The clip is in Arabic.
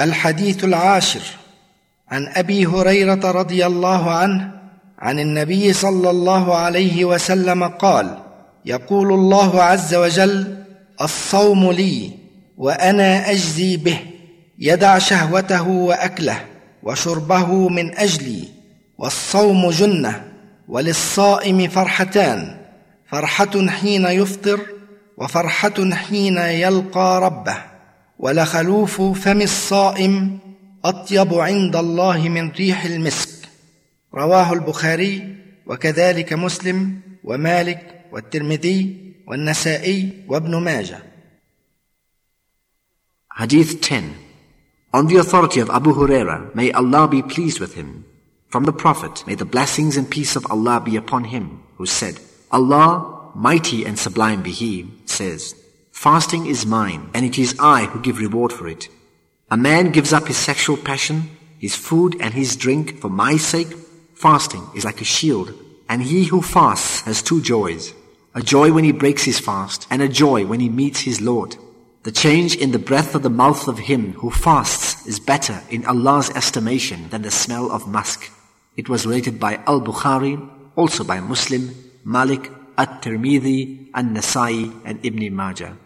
الحديث العاشر عن أبي هريرة رضي الله عنه عن النبي صلى الله عليه وسلم قال يقول الله عز وجل الصوم لي وأنا أجزي به يدع شهوته وأكله وشربه من أجلي والصوم جنة وللصائم فرحتان فرحة حين يفطر وفرحة حين يلقى ربه. ولخلوف فم الصائم اطيب عند الله من ريح المسك رواه البخاري وكذلك مسلم ومالك والترمذي والنسائي وابن ماجه Hadith 10 On the authority of Abu Huraira, may Allah be pleased with him, from the Prophet, may the blessings and peace of Allah be upon him, who said, Allah, mighty and sublime be He, says, Fasting is mine, and it is I who give reward for it. A man gives up his sexual passion, his food and his drink for my sake. Fasting is like a shield, and he who fasts has two joys. A joy when he breaks his fast, and a joy when he meets his Lord. The change in the breath of the mouth of him who fasts is better in Allah's estimation than the smell of musk. It was related by Al-Bukhari, also by Muslim, Malik, At-Tirmidhi, An-Nasai, and Ibn Majah.